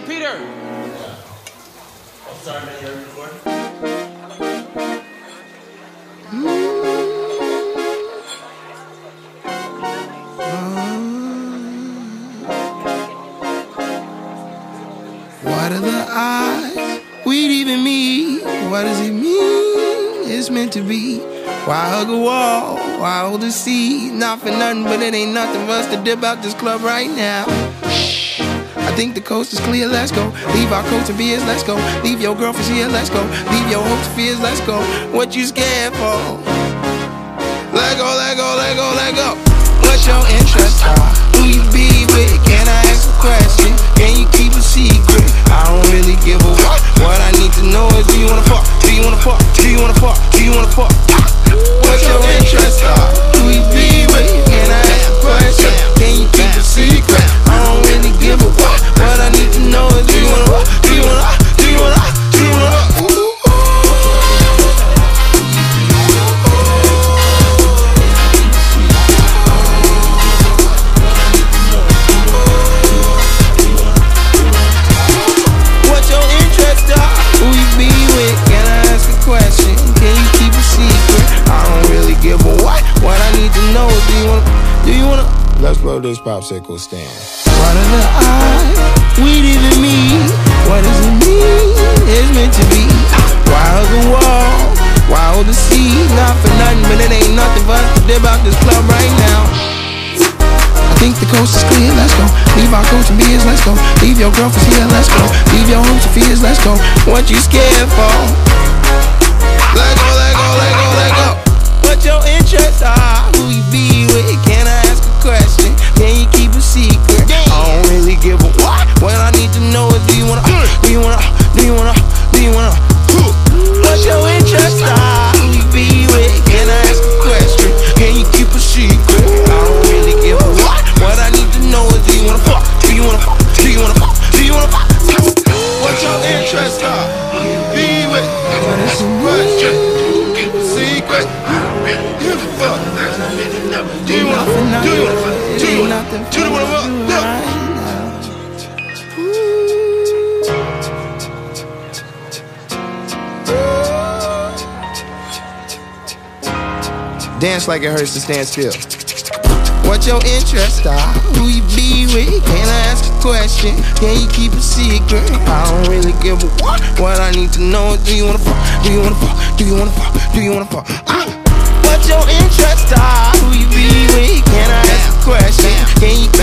Yo, Peter. I'm sorry, man. What are the odds we'd even meet? What does it mean? It's meant to be. Why hug a wall? Why hold a seat? Not for nothing, but it ain't nothing for us to dip out this club right now. Shh. Think the coast is clear, let's go. Leave our coats and beers, let's go. Leave your girlfriends here, let's go. Leave your hopes and fears, let's go. What you scared for? Let go, let go, let go, let go. What's your interest? Who you be with? Can I ask a question? Can you keep a secret? I don't really give a Let's blow this popsicle stand. What are the odds? Even meet. What does it mean? It's meant to be. Hug a wall? Hold the seat? Not for nothing, but it ain't nothing us to dip out this club right now. I think the coast is clear, let's go. Leave our coats and beers, let's go. Leave your girlfriends here, let's go. Leave your hopes and fears, let's go. What you scared for? Do you fuck? Yeah. Dance like it hurts to stand still. What your interest are? Who you be with? Can I ask a question? Can you keep a secret? I don't really give a what. What I need to know is do you wanna fuck? Do you wanna fuck? Do you wanna fuck? Do you wanna fuck? Ah. What your interest are? game